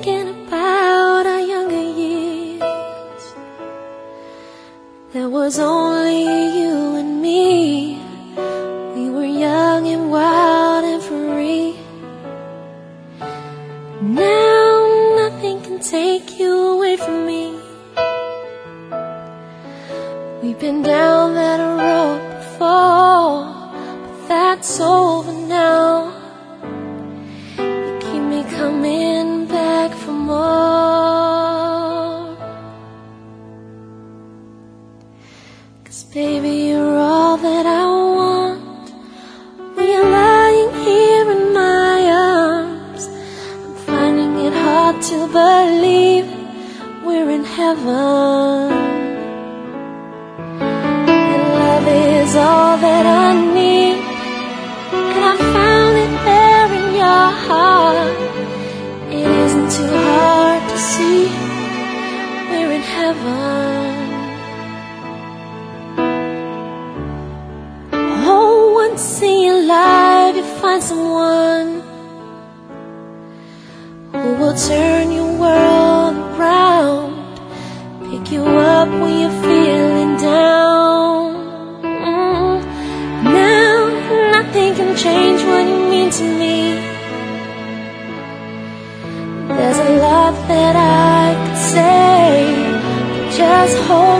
thinking about our younger years. There was only you and me. We were young and wild and free. Now nothing can take you away from me. We've been down that road before, but that's over now. You keep me coming more. Cause baby, you're all that I want. When you're lying here in my arms, I'm finding it hard to believe we're in heaven. And love is all that I need. And I found it there in your heart. Once in your life you find someone who will turn your world around, pick you up when you're feeling down. Mm. Now nothing can change what you mean to me. There's a lot that I could say, just hold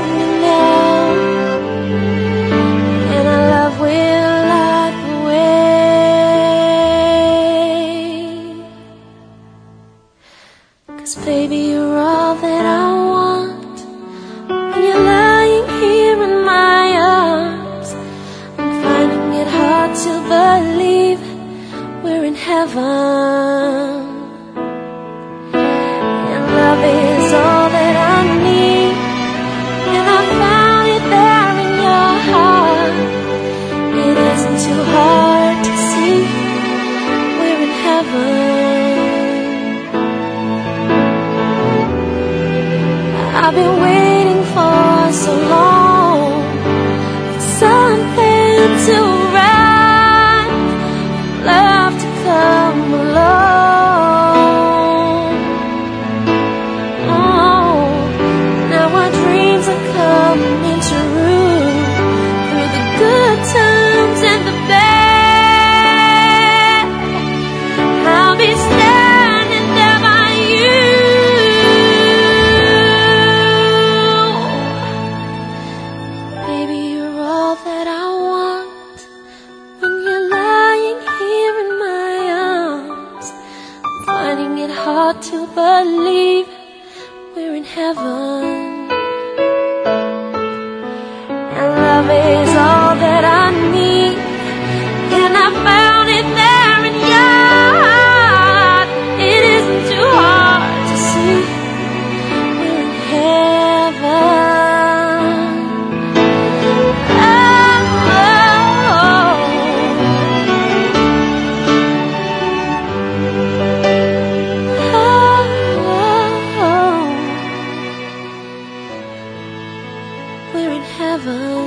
baby, you're all that I I've been waiting believe we're in heaven. never